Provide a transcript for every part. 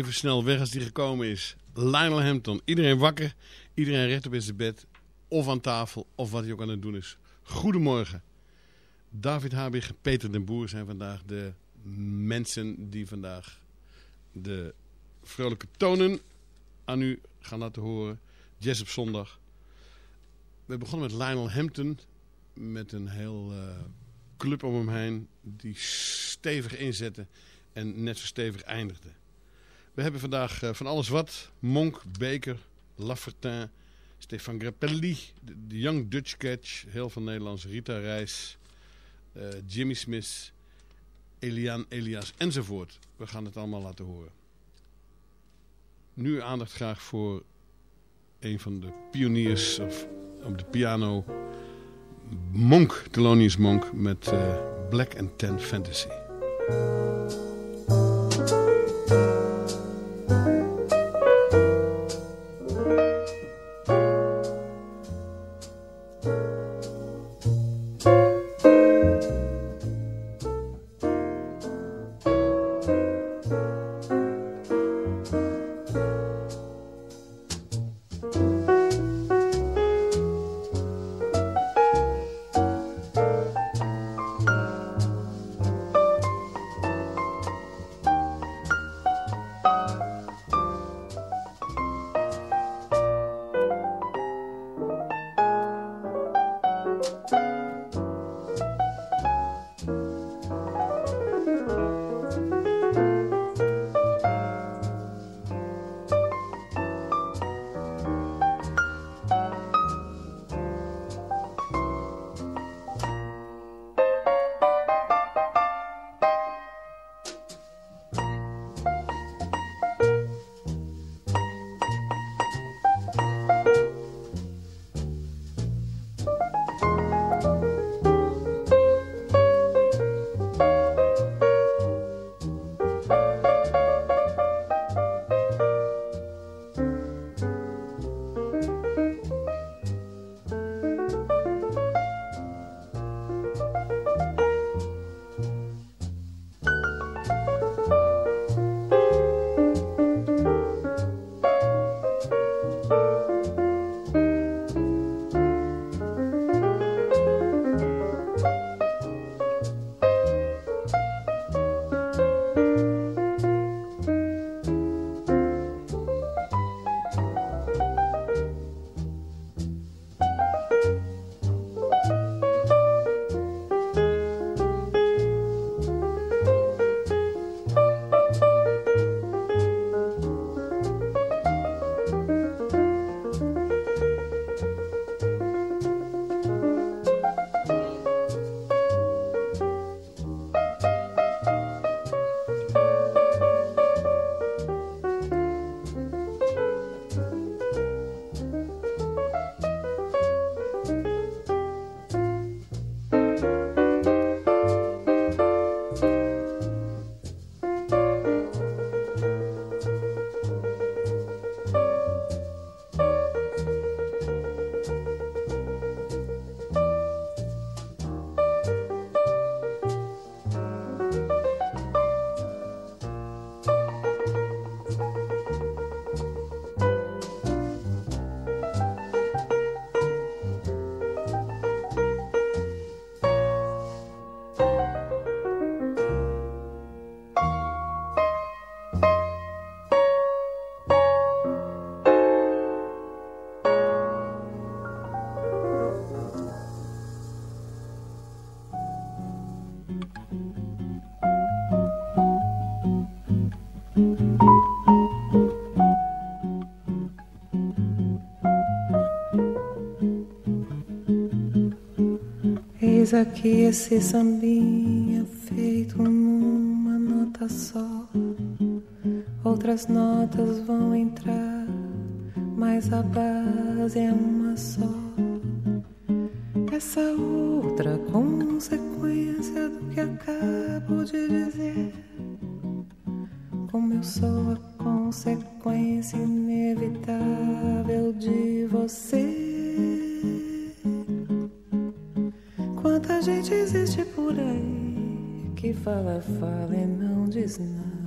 Even snel weg als die gekomen is. Lionel Hampton. Iedereen wakker, iedereen rechtop in zijn bed. Of aan tafel, of wat hij ook aan het doen is. Goedemorgen. David Habig Peter den Boer zijn vandaag de mensen die vandaag de vrolijke tonen aan u gaan laten horen. Jazz op zondag. We begonnen met Lionel Hampton. Met een heel eh, club om hem heen. Die stevig inzette en net zo stevig eindigde. We hebben vandaag eh, van alles wat. Monk, Baker, Laffertin, Stefan Grappelli, de, Young Dutch Catch, heel van Nederlands, Rita Reis, eh, Jimmy Smith, Elian Elias enzovoort. We gaan het allemaal laten horen. Nu aandacht graag voor een van de pioniers of, op de piano, Monk, Thelonious Monk met eh, Black and Tan Fantasy. Eis aqui esse sambinha feito numa nota só. Outras notas vão entrar, mas a base é uma só. Essa outra consequência do que acabo de dizer. Como eu sou a consequência inevitável de você. Existe por aí que fala, fala e não diz nada.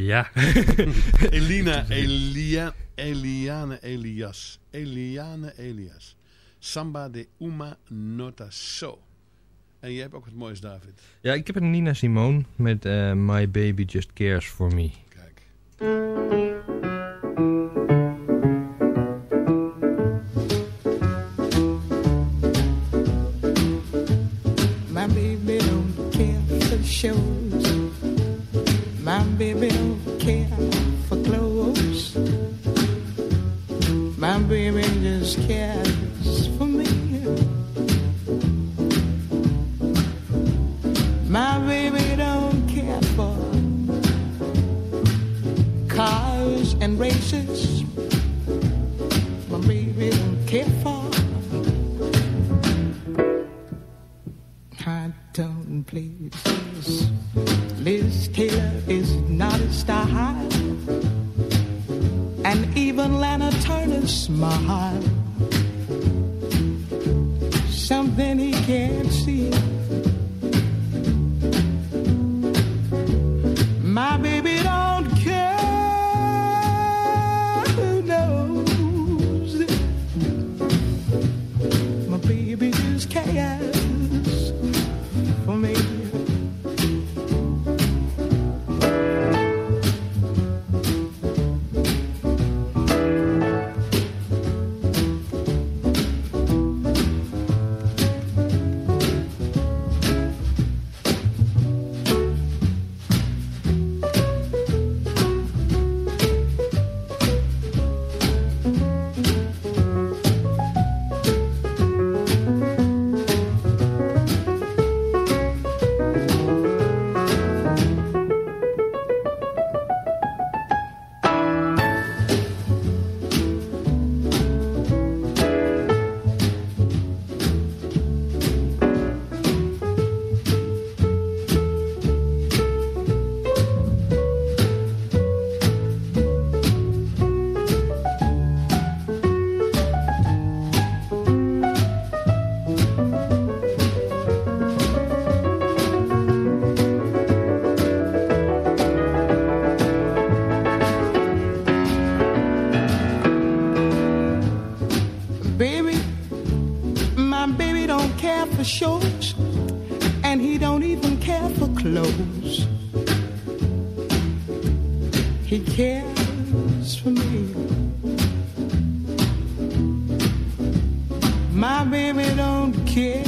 Ja. Elina, Elia, Eliane Elias. Eliane Elias. Samba de Uma Nota So. En jij hebt ook het moois, David. Ja, ik heb een Nina Simone met eh, My Baby Just Cares For Me. Kijk. Triton please, Liz Taylor is not a star high, and even Lana Turner's smile. Something he can't He cares for me. My baby don't care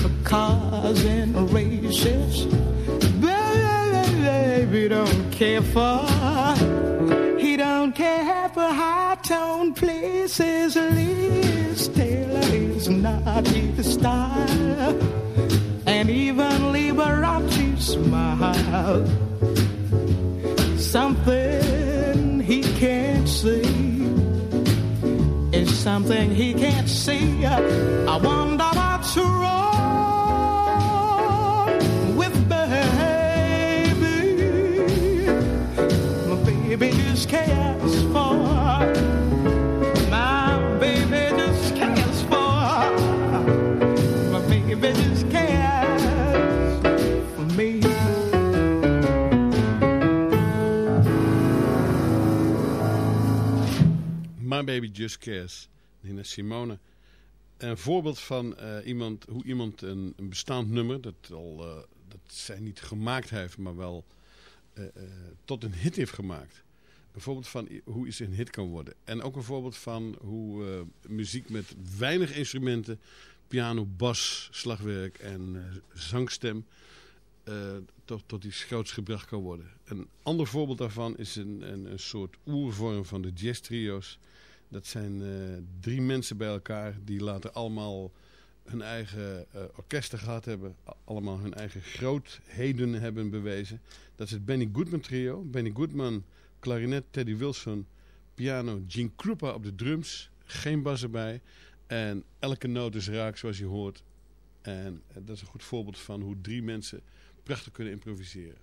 for cars and races. Baby don't care for. He don't care for high tone places. Liz Taylor is not his style, and even Libra smile. Something he can't see is something he can't see. I wonder what's wrong with baby. My baby just cares Baby Just Cares. Nina Simone. Een voorbeeld van eh, iemand, hoe iemand een, een bestaand nummer, dat, al, eh, dat zij niet gemaakt heeft, maar wel eh, tot een hit heeft gemaakt. Een voorbeeld van hoe iets een hit kan worden. En ook een voorbeeld van hoe muziek met weinig instrumenten, piano, bas, slagwerk en zangstem, tot, tot iets groots gebracht kan worden. Een ander voorbeeld daarvan is een, een, een soort oervorm van de jazz trio's. Dat zijn eh, drie mensen bij elkaar die later allemaal hun eigen eh, orkesten gehad hebben. Allemaal hun eigen grootheden hebben bewezen. Dat is het Benny Goodman trio. Benny Goodman, klarinet, Teddy Wilson, piano, Gene Krupa op de drums. Geen bas erbij. En elke noot is raak zoals je hoort. En eh, dat is een goed voorbeeld van hoe drie mensen prachtig kunnen improviseren.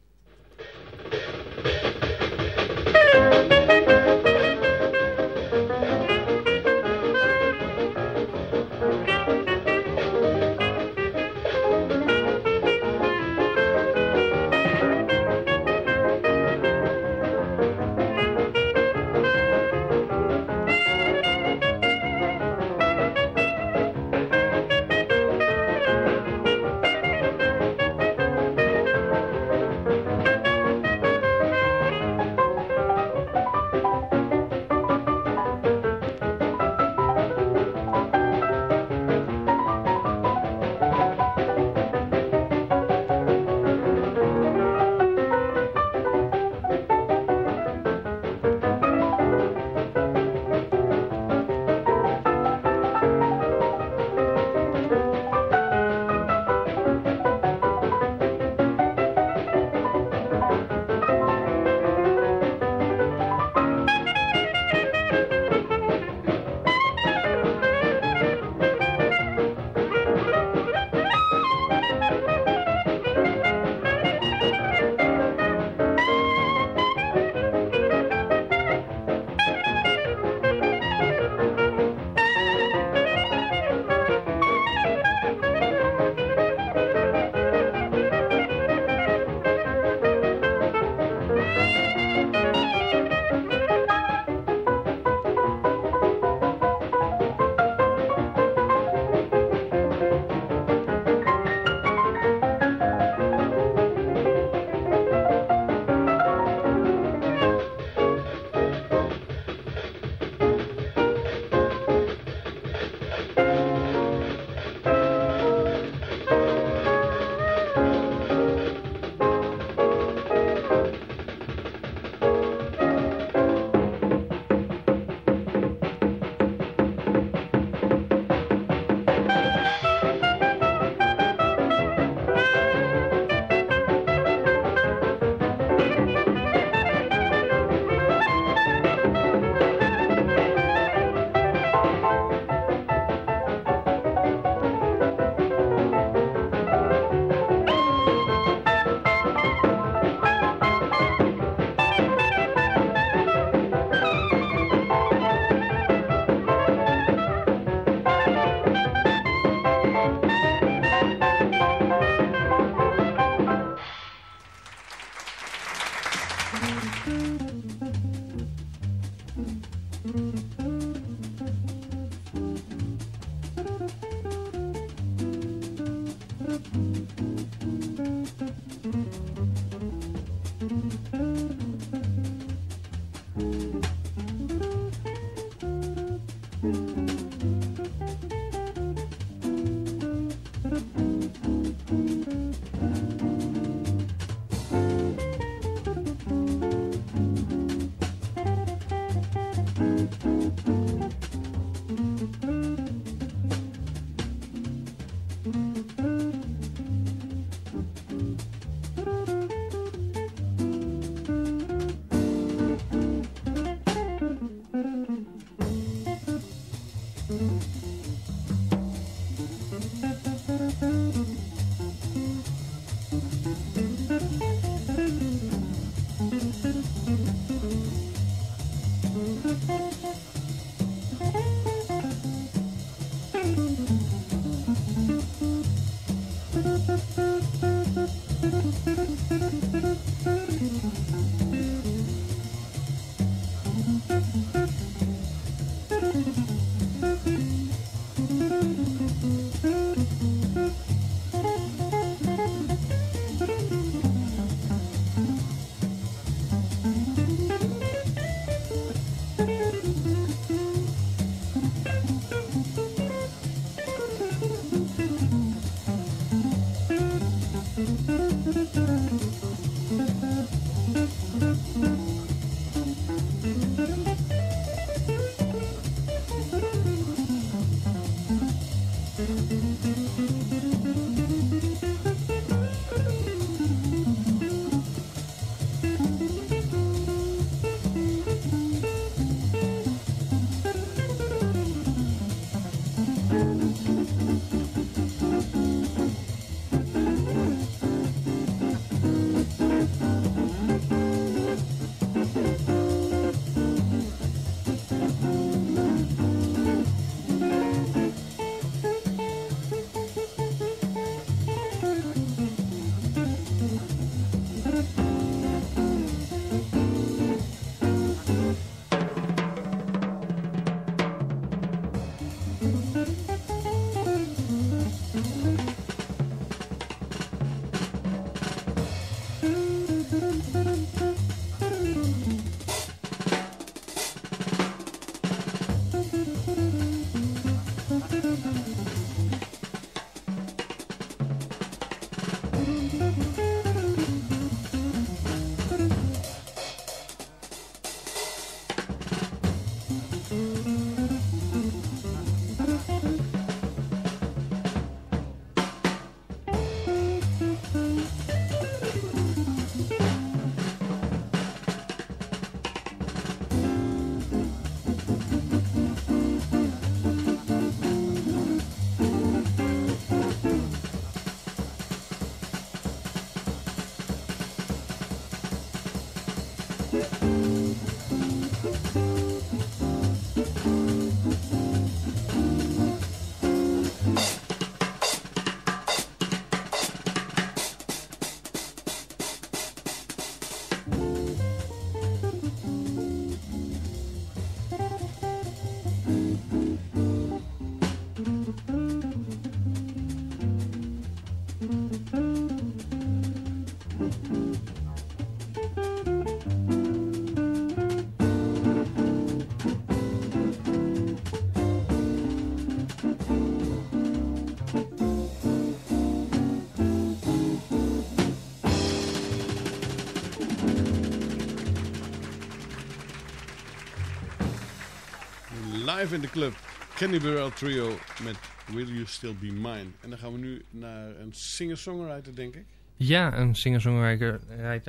Live in de club. Kenny Burrell Trio met Will You Still Be Mine. En dan gaan we nu naar een singer-songwriter, denk ik. Ja, een singer-songwriter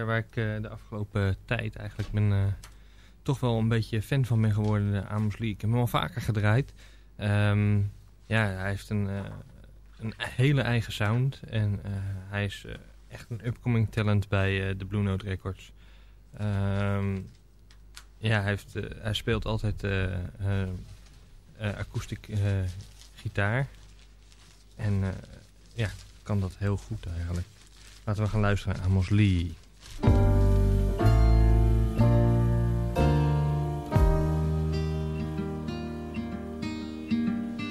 waar ik eh, de afgelopen tijd eigenlijk ben, eh, toch wel een beetje fan van ben geworden. De Amos Lee. Ik heb hem al vaker gedraaid. Ehm, ja, hij heeft een, eh, een hele eigen sound. En hij is echt een upcoming talent bij de Blue Note Records. Ehm, ja, hij, heeft, hij speelt altijd akoestiek gitaar. En ja, kan dat heel goed eigenlijk. Laten we gaan luisteren naar Amos Lee.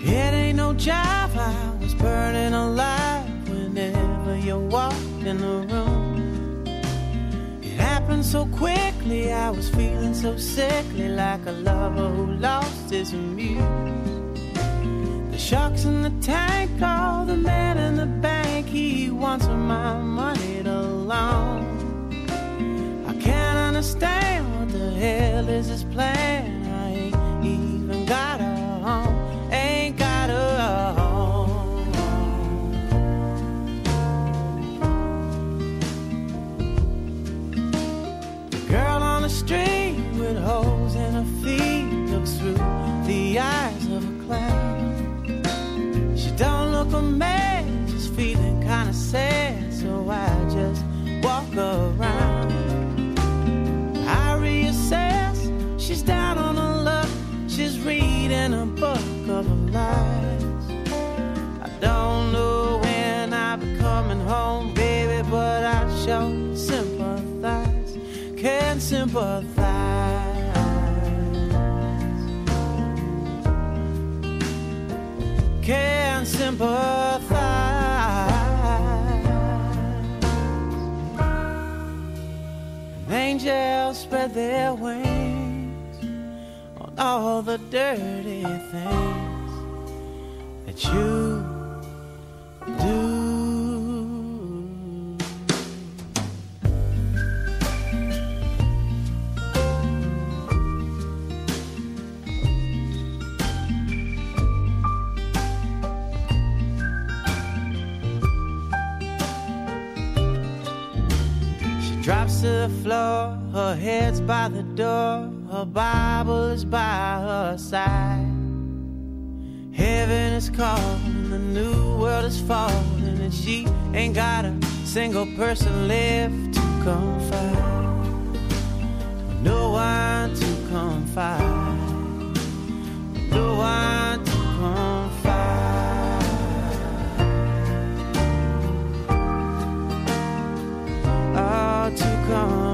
It ain't no job, I was burning alive whenever you walked in the room. Happened so quickly, I was feeling so sickly, like a lover who lost his muse. The sharks in the tank, all the man in the bank, he wants my money to loan. I can't understand what the hell is his plan. I ain't even got a sympathize. Can sympathize. Angels spread their wings on all the dirty things that you floor, her head's by the door, her Bible is by her side. Heaven is calling, the new world is falling, and she ain't got a single person left to confide. No one to confide. No one to confide. Oh,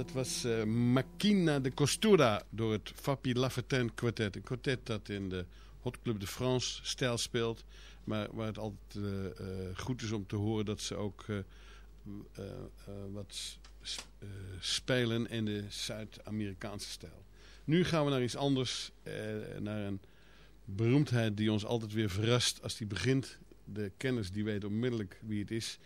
Dat was eh Machina de Costura door het Fabi Lafontaine Quartet. Een quartet dat in de Hot Club de France stijl speelt. Maar waar het altijd eh, eh, goed is om te horen dat ze ook wat spelen in de Zuid-Amerikaanse stijl. Nu gaan we naar iets anders. naar een beroemdheid die ons altijd weer verrast als die begint. De kenners die weten onmiddellijk wie het is.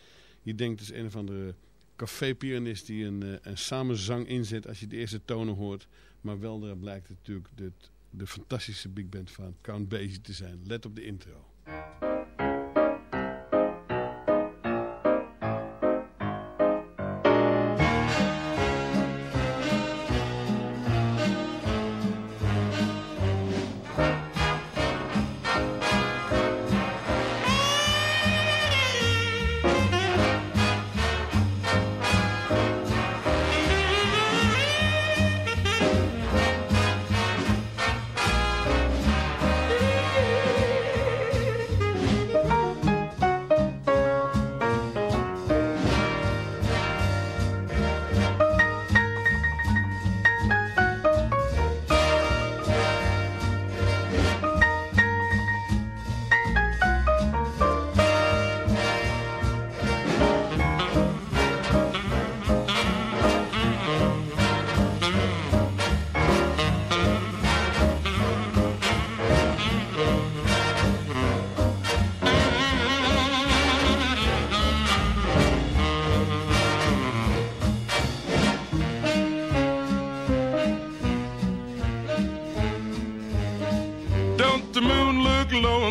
Je denkt is een of andere café-pianist die een, eh, een samenzang inzet als je de eerste tonen hoort. Maar wel blijkt natuurlijk de, de fantastische big band van Count Basie te zijn. Let op de intro.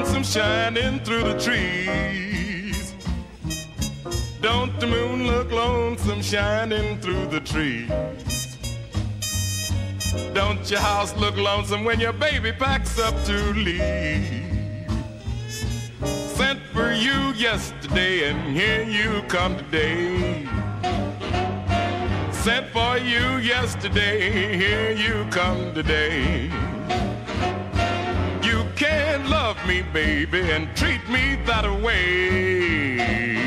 Lonesome shining through the trees? Don't the moon look lonesome shining through the trees? Don't your house look lonesome when your baby packs up to leave? Sent for you yesterday and here you come today. Sent for you yesterday, here you come today. Me, baby, and treat me that way.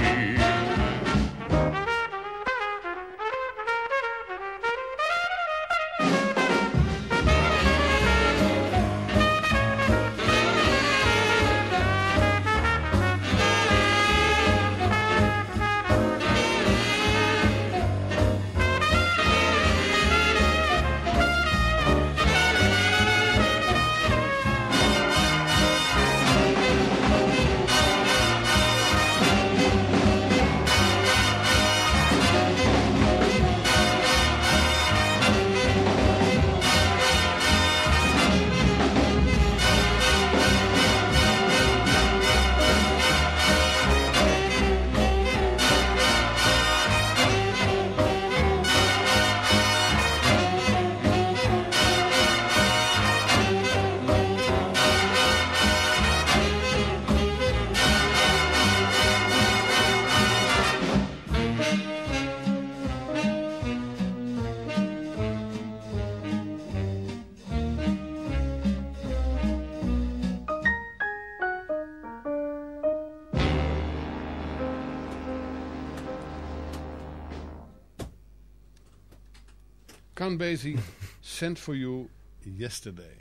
Count Basie, Sent for You Yesterday.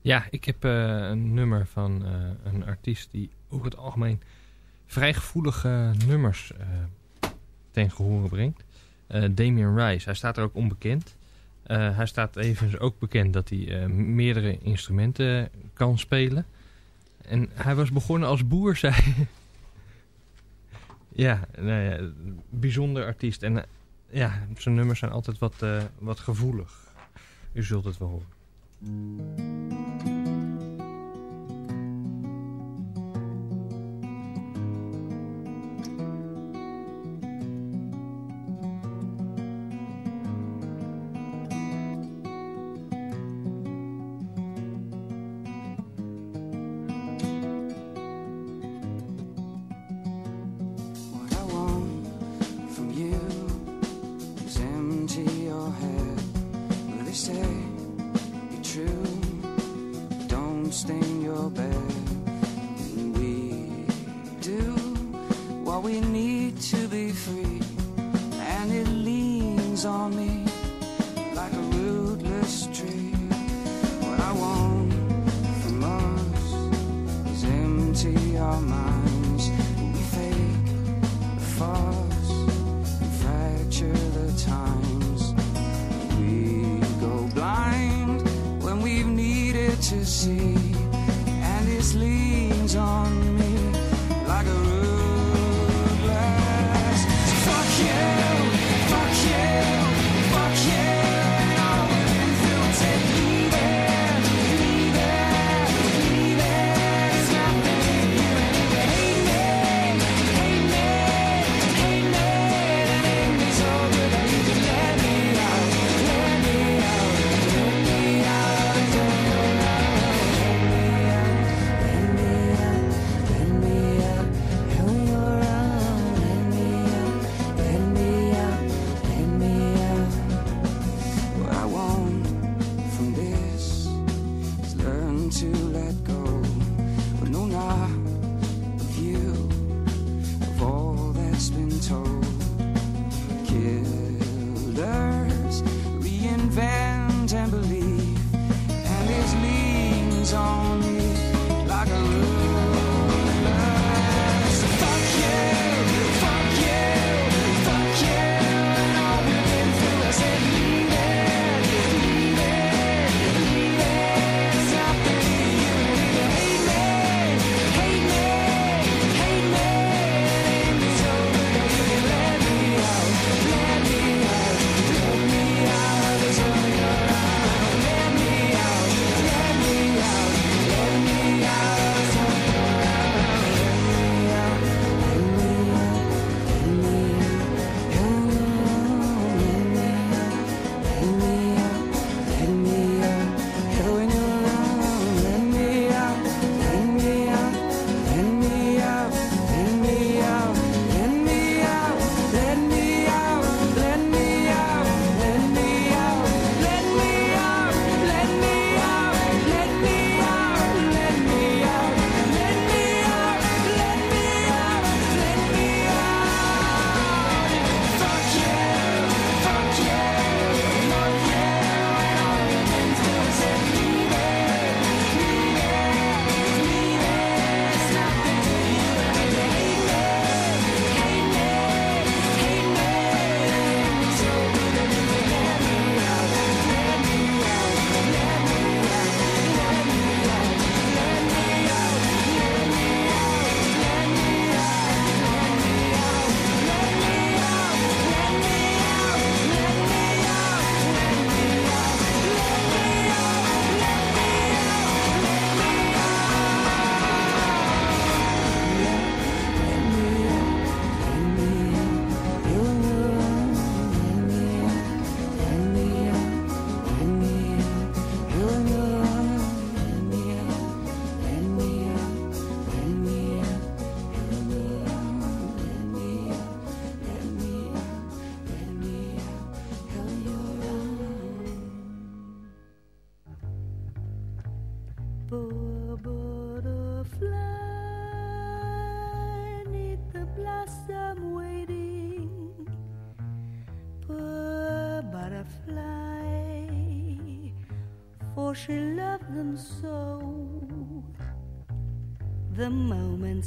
Ja, ik heb eh, een nummer van eh, een artiest die over het algemeen vrij gevoelige nummers eh ten gehore brengt. Damien Rice. Hij staat er ook onbekend. Hij staat even ook bekend dat hij meerdere instrumenten kan spelen. En hij was begonnen als boer, zei ja, nou ja, bijzonder artiest. En ja, zijn nummers zijn altijd wat, eh, wat gevoelig. U zult het wel horen.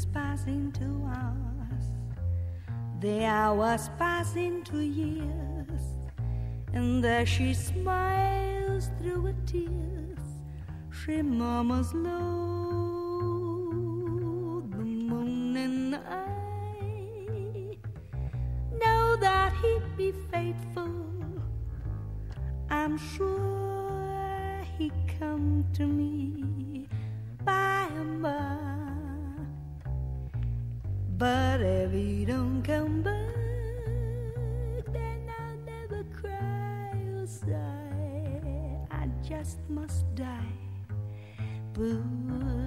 is passing to us. The hours pass into years. And there she smiles through her tears. She murmurs low, the moon and I know that he'd be faithful. I'm sure he'd come to me by and by. But if you don't come back, then I'll never cry or sigh. I just must die. Blue.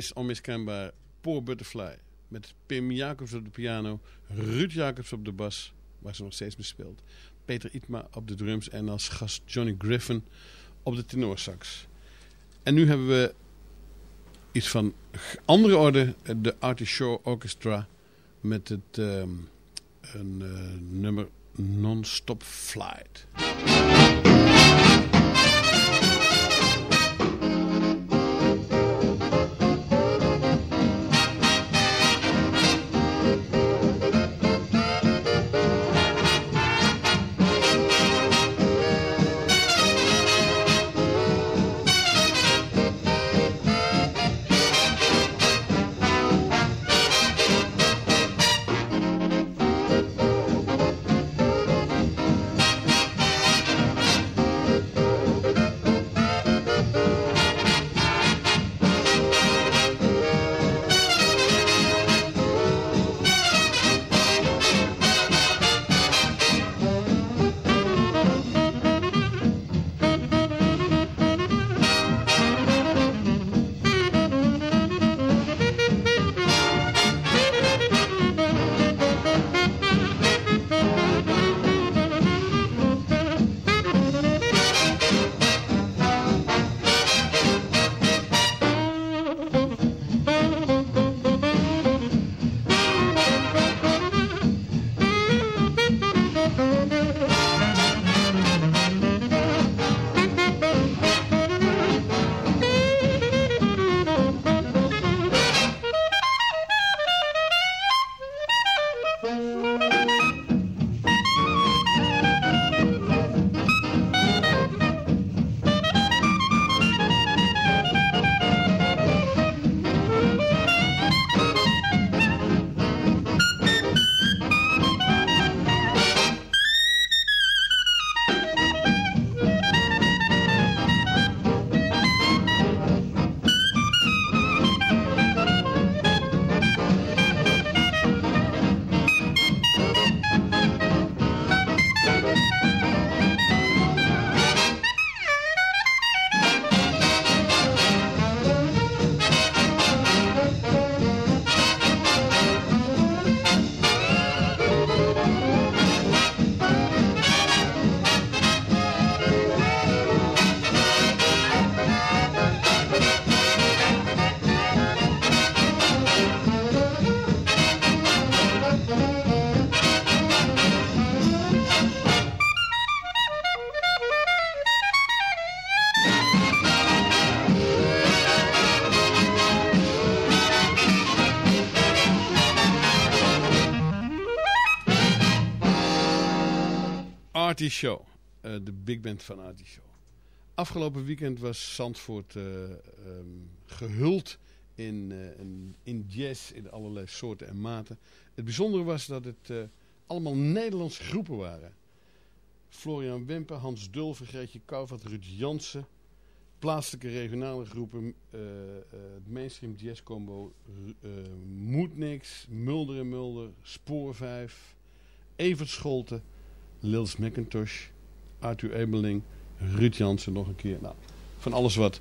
Reis, onmiskenbaar. Poor Butterfly. Met Pim Jacobs op de piano. Ruud Jacobs op de bas. Waar ze nog steeds mee speelt. Peter Itma op de drums. En als gast Johnny Griffin op de tenorsax. En nu hebben we iets van andere orde. De Artie Shaw Orchestra. Met het ehm, een eh, nummer Non-Stop Flight. Artie Show. eh, de big band van Artie Show. Afgelopen weekend was Zandvoort ehm, gehuld in, eh, in, jazz in allerlei soorten en maten. Het bijzondere was dat het allemaal Nederlandse groepen waren. Florian Wempe, Hans Dulver, Greetje Kouwvat, Ruud Jansen. Plaatselijke regionale groepen, het mainstream jazz combo, Moedniks, Mulder en Mulder, Spoor 5, Evert Scholten, Lils McIntosh, Arthur Ebeling, Ruud Jansen nog een keer. Nou, van alles wat.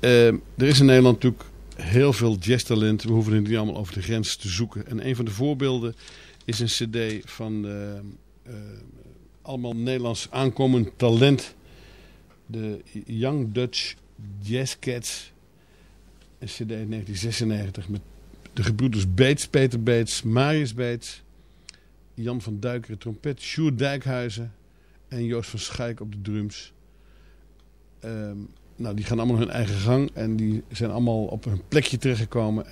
Eh, er is in Nederland natuurlijk heel veel jazztalent. We hoeven het niet allemaal over de grens te zoeken. En een van de voorbeelden is een cd van eh, eh, allemaal Nederlands aankomend talent. De Young Dutch Jazz Cats. Een cd uit 1996 met de gebroeders Beets, Peter Beets, Marius Beets, Jan van Duikeren trompet, Sjoerd Dijkhuizen en Joost van Schaik op de drums. Ehm, nou, die gaan allemaal hun eigen gang en die zijn allemaal op hun plekje terechtgekomen.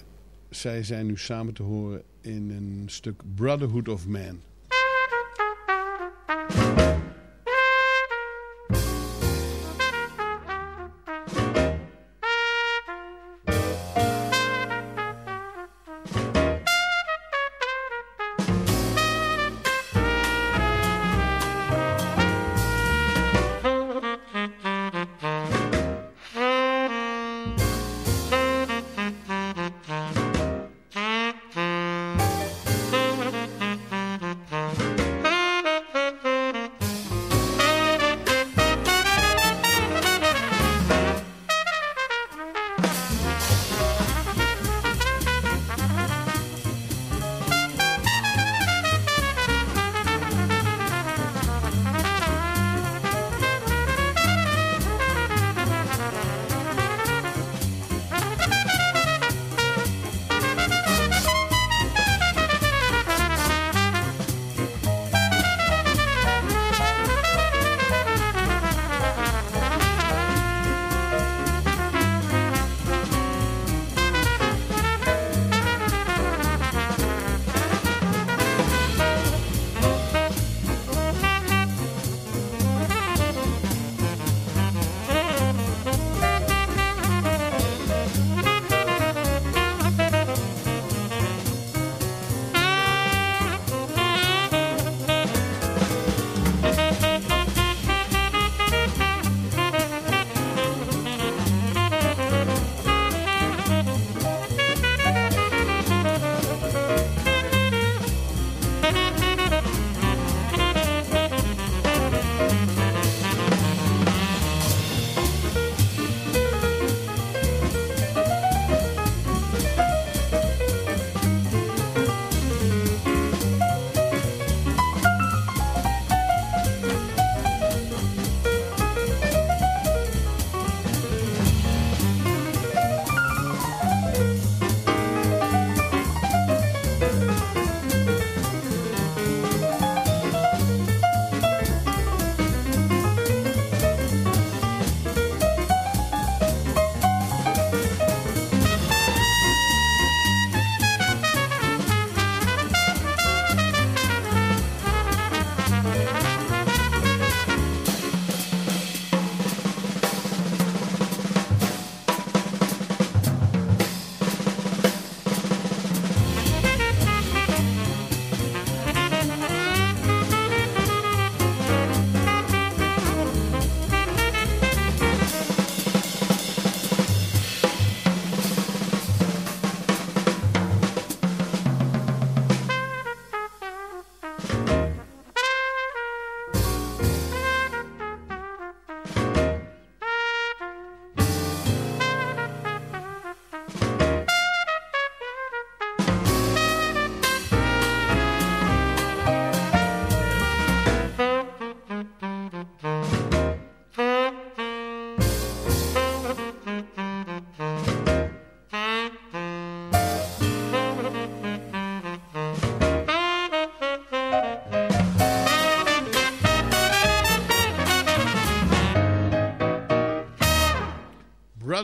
Zij zijn nu samen te horen in een stuk Brotherhood of Man.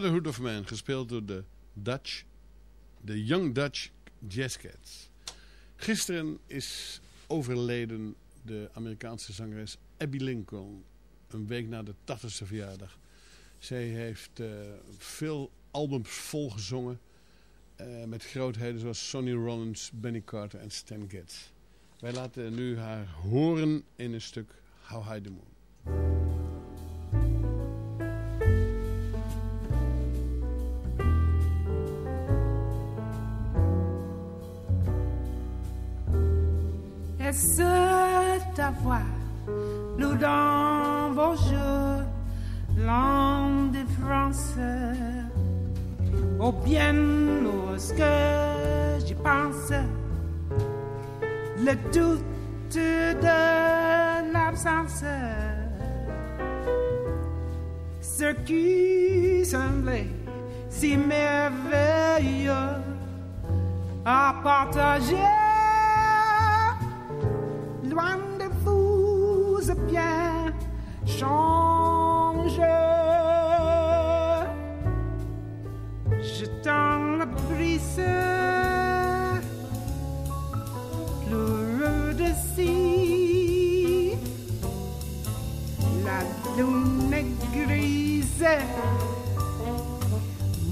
Brotherhood of Man, gespeeld door de Dutch, de Young Dutch Jazz Cats. Gisteren is overleden de Amerikaanse zangeres Abby Lincoln, een week na de 80ste verjaardag. Zij heeft eh, veel albums volgezongen eh, met grootheden zoals Sonny Rollins, Benny Carter en Stan Getz. Wij laten nu haar horen in een stuk How High the Moon. Est-ce ta voix, nous dans vos jours, langue de France, ou bien ce que j'y pense, le doute de la l'absence. Ce qui semblait si merveilleux à partager, loin de vous, bien change. Je t'en brise l'heureux de si la lune est grise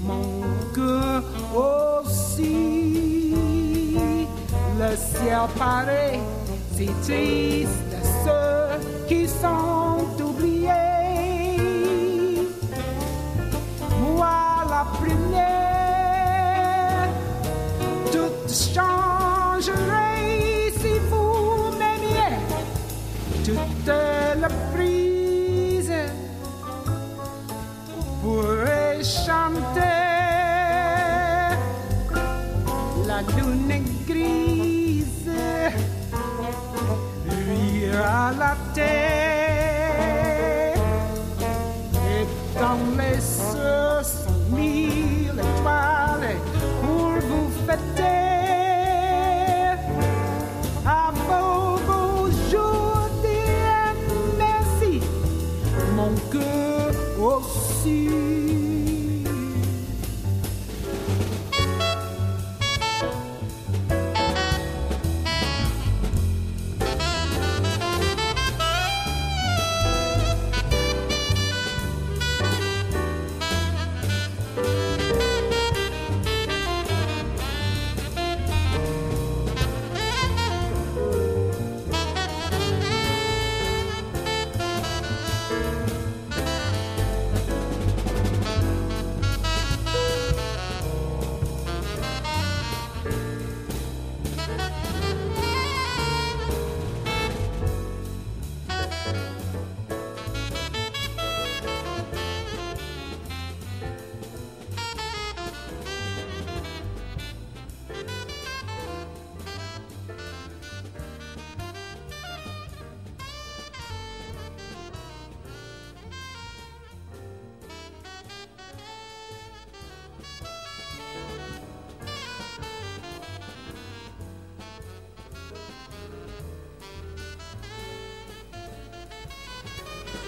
mon cœur aussi le ciel paraît si triste ceux qui sont oubliés. Moi la première tout changerait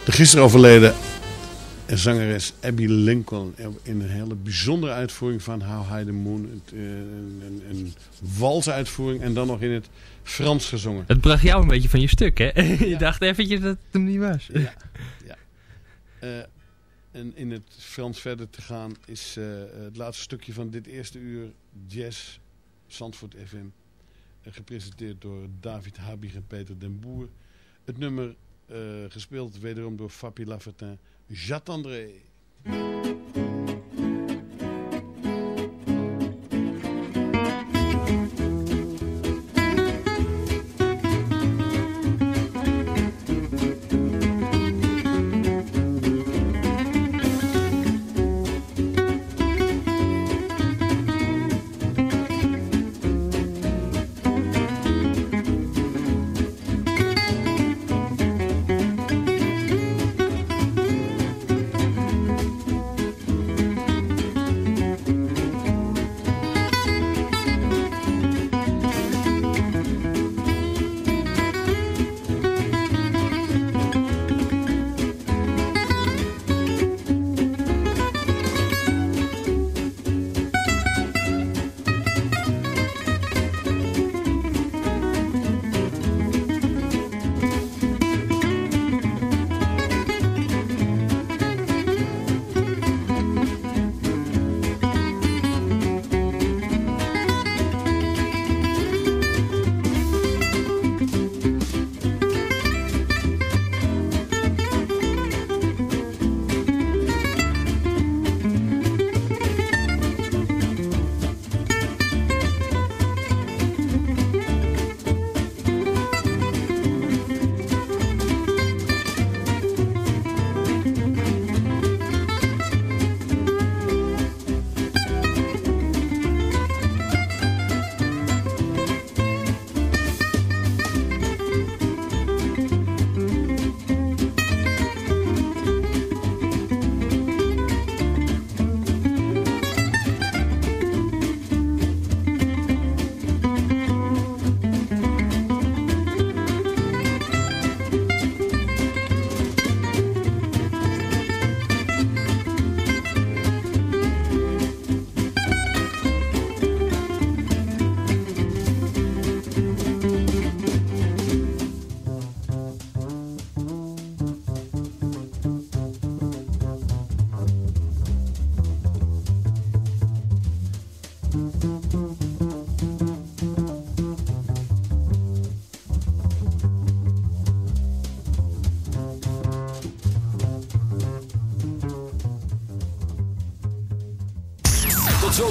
De gisteren overleden zangeres Abby Lincoln in een hele bijzondere uitvoering van How High the Moon. Eh, Een, een, een walsuitvoering en dan nog in het Frans gezongen. Het bracht jou een beetje van je stuk, hè? je dacht eventjes dat het hem niet was. Ja, ja. Eh, en in het Frans verder te gaan is eh, het laatste stukje van dit eerste uur Jazz Zandvoort FM. gepresenteerd door David Habig en Peter den Boer. Het nummer gespeeld wederom door Fabi Lafertin, J'attendrai.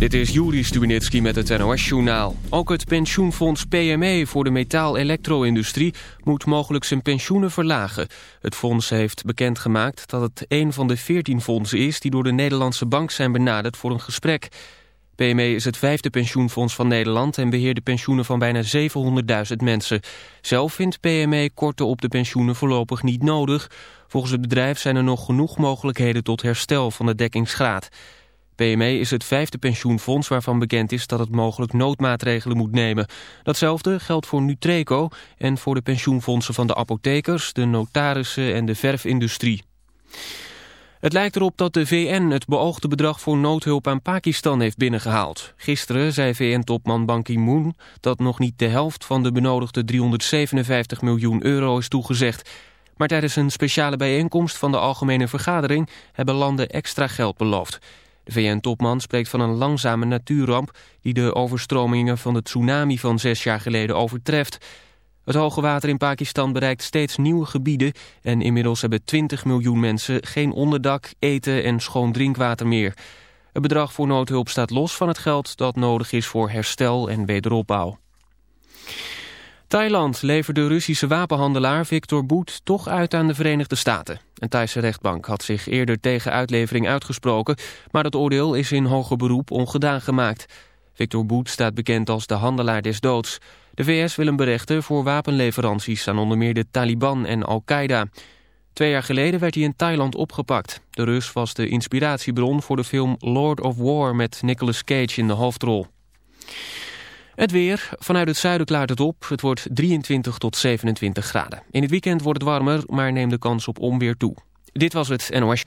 Dit is Juri Stubenitski met het NOS-journaal. Ook het pensioenfonds PME voor de metaal-elektro-industrie moet mogelijk zijn pensioenen verlagen. Het fonds heeft bekendgemaakt dat het een van de 14 fondsen is... die door de Nederlandse bank zijn benaderd voor een gesprek. PME is het vijfde pensioenfonds van Nederland... en beheert de pensioenen van bijna 700.000 mensen. Zelf vindt PME korten op de pensioenen voorlopig niet nodig. Volgens het bedrijf zijn er nog genoeg mogelijkheden tot herstel van de dekkingsgraad. PME is het vijfde pensioenfonds waarvan bekend is dat het mogelijk noodmaatregelen moet nemen. Datzelfde geldt voor Nutreco en voor de pensioenfondsen van de apothekers, de notarissen en de verfindustrie. Het lijkt erop dat de VN het beoogde bedrag voor noodhulp aan Pakistan heeft binnengehaald. Gisteren zei VN-topman Ban Ki-moon dat nog niet de helft van de benodigde 357 miljoen euro is toegezegd. Maar tijdens een speciale bijeenkomst van de Algemene Vergadering hebben landen extra geld beloofd. VN-topman spreekt van een langzame natuurramp die de overstromingen van de tsunami van zes jaar geleden overtreft. Het hoge water in Pakistan bereikt steeds nieuwe gebieden en inmiddels hebben 20 miljoen mensen geen onderdak, eten en schoon drinkwater meer. Het bedrag voor noodhulp staat los van het geld dat nodig is voor herstel en wederopbouw. Thailand levert de Russische wapenhandelaar Victor Boet toch uit aan de Verenigde Staten. Een Thaise rechtbank had zich eerder tegen uitlevering uitgesproken, maar dat oordeel is in hoger beroep ongedaan gemaakt. Victor Boet staat bekend als de handelaar des doods. De VS wil hem berechten voor wapenleveranties aan onder meer de Taliban en Al-Qaeda. Twee jaar geleden werd hij in Thailand opgepakt. De Rus was de inspiratiebron voor de film Lord of War met Nicolas Cage in de hoofdrol. Het weer. Vanuit het zuiden klaart het op. Het wordt 23 tot 27 graden. In het weekend wordt het warmer, maar neemt de kans op onweer toe. Dit was het NOS.